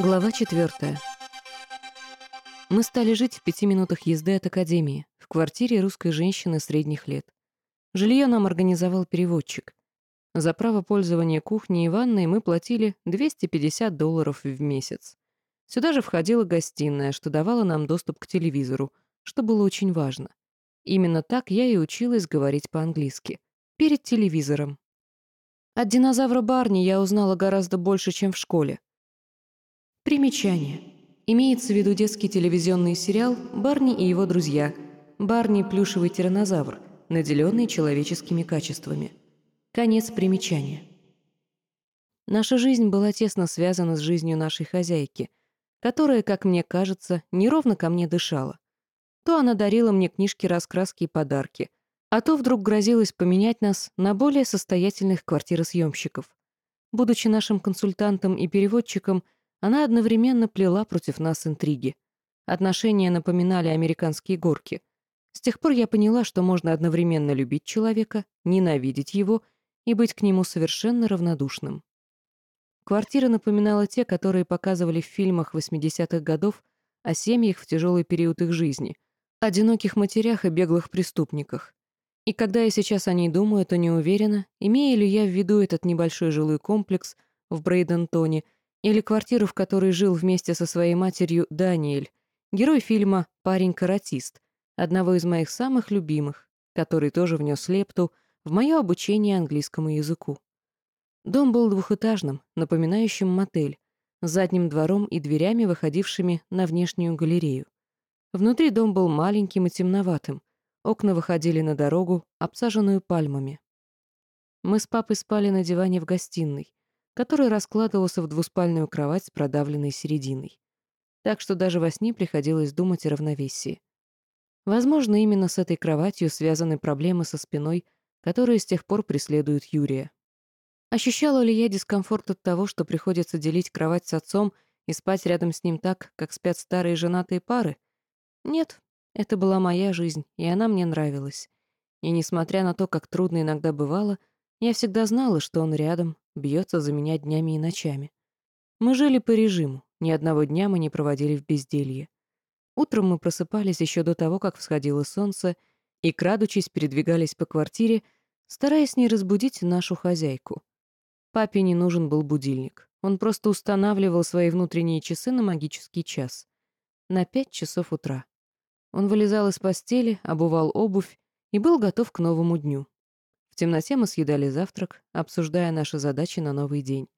Глава четвертая. Мы стали жить в пяти минутах езды от академии, в квартире русской женщины средних лет. Жилье нам организовал переводчик. За право пользования кухней и ванной мы платили 250 долларов в месяц. Сюда же входила гостиная, что давала нам доступ к телевизору, что было очень важно. Именно так я и училась говорить по-английски. Перед телевизором. От динозавра Барни я узнала гораздо больше, чем в школе. Примечание. Имеется в виду детский телевизионный сериал «Барни и его друзья». Барни – плюшевый тиранозавр, наделенный человеческими качествами. Конец примечания. Наша жизнь была тесно связана с жизнью нашей хозяйки, которая, как мне кажется, неровно ко мне дышала. То она дарила мне книжки, раскраски и подарки, а то вдруг грозилась поменять нас на более состоятельных квартиросъемщиков. Будучи нашим консультантом и переводчиком – она одновременно плела против нас интриги. Отношения напоминали американские горки. С тех пор я поняла, что можно одновременно любить человека, ненавидеть его и быть к нему совершенно равнодушным. Квартира напоминала те, которые показывали в фильмах 80-х годов о семьях в тяжелый период их жизни, одиноких матерях и беглых преступниках. И когда я сейчас о ней думаю, то не уверена, имея ли я в виду этот небольшой жилой комплекс в Брейдентоне — или квартиру, в которой жил вместе со своей матерью Даниэль, герой фильма «Парень-каратист», одного из моих самых любимых, который тоже внес лепту в мое обучение английскому языку. Дом был двухэтажным, напоминающим мотель, с задним двором и дверями, выходившими на внешнюю галерею. Внутри дом был маленьким и темноватым, окна выходили на дорогу, обсаженную пальмами. Мы с папой спали на диване в гостиной, который раскладывался в двуспальную кровать с продавленной серединой. Так что даже во сне приходилось думать о равновесии. Возможно, именно с этой кроватью связаны проблемы со спиной, которые с тех пор преследуют Юрия. Ощущала ли я дискомфорт от того, что приходится делить кровать с отцом и спать рядом с ним так, как спят старые женатые пары? Нет, это была моя жизнь, и она мне нравилась. И несмотря на то, как трудно иногда бывало, я всегда знала, что он рядом, бьется за меня днями и ночами. Мы жили по режиму, ни одного дня мы не проводили в безделье. Утром мы просыпались еще до того, как всходило солнце, и, крадучись, передвигались по квартире, стараясь не разбудить нашу хозяйку. Папе не нужен был будильник. Он просто устанавливал свои внутренние часы на магический час. На пять часов утра. Он вылезал из постели, обувал обувь и был готов к новому дню темноте мы съедали завтрак, обсуждая наши задачи на новый день.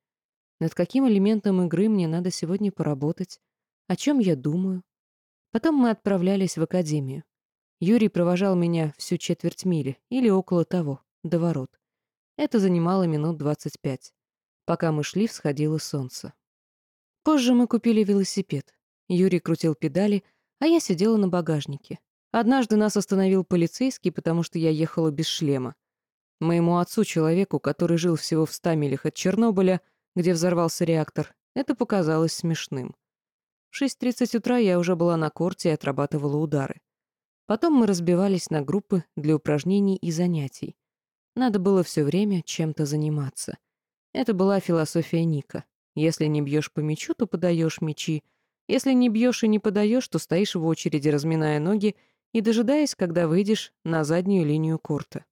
Над каким элементом игры мне надо сегодня поработать? О чем я думаю? Потом мы отправлялись в академию. Юрий провожал меня всю четверть мили, или около того, до ворот. Это занимало минут двадцать пять. Пока мы шли, всходило солнце. Позже мы купили велосипед. Юрий крутил педали, а я сидела на багажнике. Однажды нас остановил полицейский, потому что я ехала без шлема. Моему отцу, человеку, который жил всего в ста милях от Чернобыля, где взорвался реактор, это показалось смешным. В 6.30 утра я уже была на корте и отрабатывала удары. Потом мы разбивались на группы для упражнений и занятий. Надо было все время чем-то заниматься. Это была философия Ника. Если не бьешь по мячу, то подаешь мячи. Если не бьешь и не подаешь, то стоишь в очереди, разминая ноги и дожидаясь, когда выйдешь на заднюю линию корта.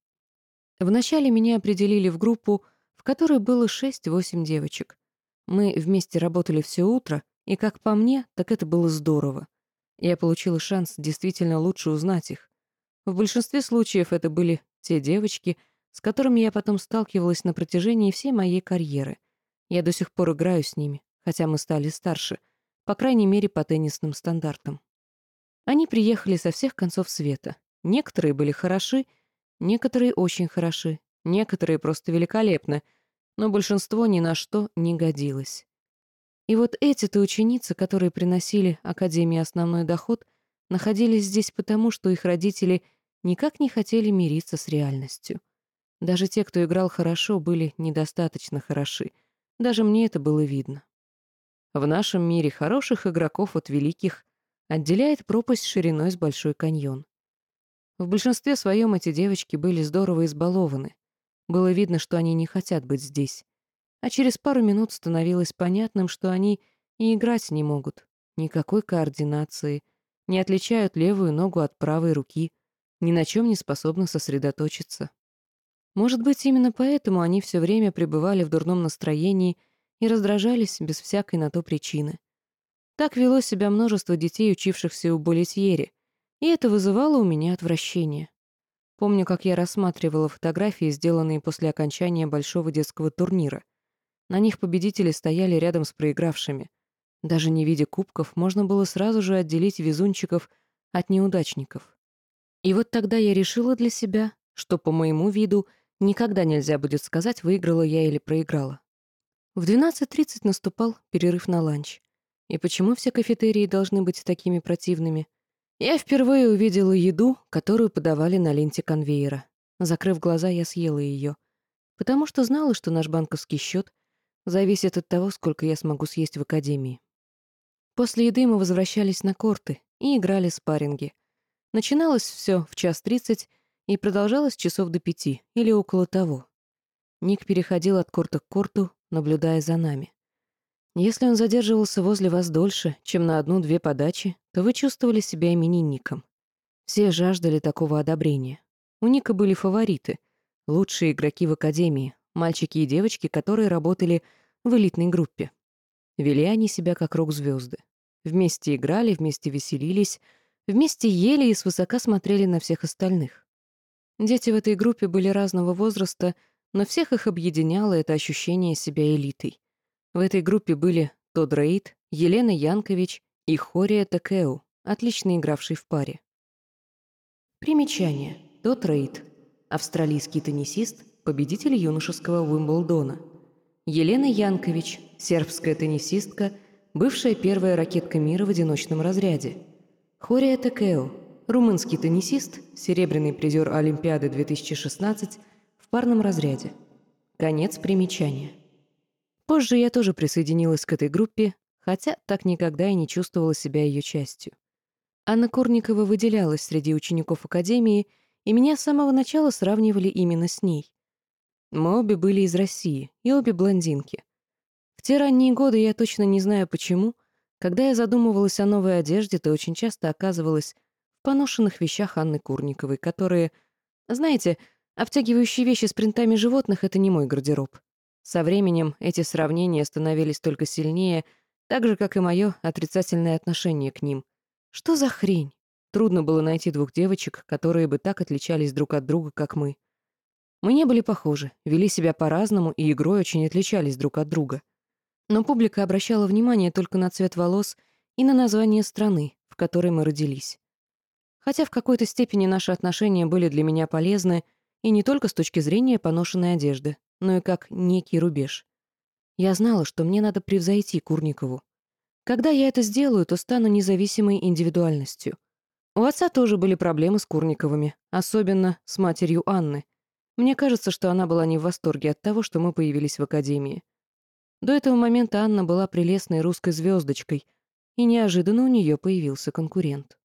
Вначале меня определили в группу, в которой было 6-8 девочек. Мы вместе работали все утро, и, как по мне, так это было здорово. Я получила шанс действительно лучше узнать их. В большинстве случаев это были те девочки, с которыми я потом сталкивалась на протяжении всей моей карьеры. Я до сих пор играю с ними, хотя мы стали старше, по крайней мере, по теннисным стандартам. Они приехали со всех концов света. Некоторые были хороши, Некоторые очень хороши, некоторые просто великолепны, но большинство ни на что не годилось. И вот эти-то ученицы, которые приносили Академии основной доход, находились здесь потому, что их родители никак не хотели мириться с реальностью. Даже те, кто играл хорошо, были недостаточно хороши. Даже мне это было видно. В нашем мире хороших игроков от великих отделяет пропасть шириной с Большой каньон. В большинстве своем эти девочки были здорово избалованы. Было видно, что они не хотят быть здесь. А через пару минут становилось понятным, что они И играть не могут. Никакой координации. Не отличают левую ногу от правой руки. Ни на чем не способны сосредоточиться. Может быть, именно поэтому они все время пребывали в дурном настроении и раздражались без всякой на то причины. Так вело себя множество детей, учившихся у Болетьери, и это вызывало у меня отвращение. Помню, как я рассматривала фотографии, сделанные после окончания большого детского турнира. На них победители стояли рядом с проигравшими. Даже не видя кубков, можно было сразу же отделить везунчиков от неудачников. И вот тогда я решила для себя, что по моему виду никогда нельзя будет сказать, выиграла я или проиграла. В 12.30 наступал перерыв на ланч. И почему все кафетерии должны быть такими противными? Я впервые увидела еду, которую подавали на ленте конвейера. Закрыв глаза, я съела ее, потому что знала, что наш банковский счет зависит от того, сколько я смогу съесть в академии. После еды мы возвращались на корты и играли спарринги. Начиналось все в час тридцать и продолжалось часов до пяти или около того. Ник переходил от корта к корту, наблюдая за нами. Если он задерживался возле вас дольше, чем на одну-две подачи, то вы чувствовали себя именинником. Все жаждали такого одобрения. У Ника были фавориты, лучшие игроки в академии, мальчики и девочки, которые работали в элитной группе. Вели они себя как рок-звезды. Вместе играли, вместе веселились, вместе ели и свысока смотрели на всех остальных. Дети в этой группе были разного возраста, но всех их объединяло это ощущение себя элитой. В этой группе были Тодд Рейд, Елена Янкович и Хория Такеу, отлично игравший в паре. Примечание. Тодд Рейд. Австралийский теннисист, победитель юношеского Уимблдона. Елена Янкович, сербская теннисистка, бывшая первая ракетка мира в одиночном разряде. Хория Такео, румынский теннисист, серебряный призер Олимпиады 2016 в парном разряде. Конец примечания. Позже я тоже присоединилась к этой группе, хотя так никогда и не чувствовала себя ее частью. Анна Курникова выделялась среди учеников Академии, и меня с самого начала сравнивали именно с ней. Мы обе были из России, и обе блондинки. В те ранние годы я точно не знаю почему, когда я задумывалась о новой одежде, то очень часто оказывалась в поношенных вещах Анны Курниковой, которые, знаете, обтягивающие вещи с принтами животных — это не мой гардероб. Со временем эти сравнения становились только сильнее, так же, как и мое отрицательное отношение к ним. Что за хрень? Трудно было найти двух девочек, которые бы так отличались друг от друга, как мы. Мы не были похожи, вели себя по-разному и игрой очень отличались друг от друга. Но публика обращала внимание только на цвет волос и на название страны, в которой мы родились. Хотя в какой-то степени наши отношения были для меня полезны, и не только с точки зрения поношенной одежды но и как некий рубеж. Я знала, что мне надо превзойти Курникову. Когда я это сделаю, то стану независимой индивидуальностью. У отца тоже были проблемы с Курниковыми, особенно с матерью Анны. Мне кажется, что она была не в восторге от того, что мы появились в академии. До этого момента Анна была прелестной русской звездочкой, и неожиданно у нее появился конкурент.